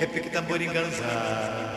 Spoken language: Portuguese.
Repique tamborim ganzar.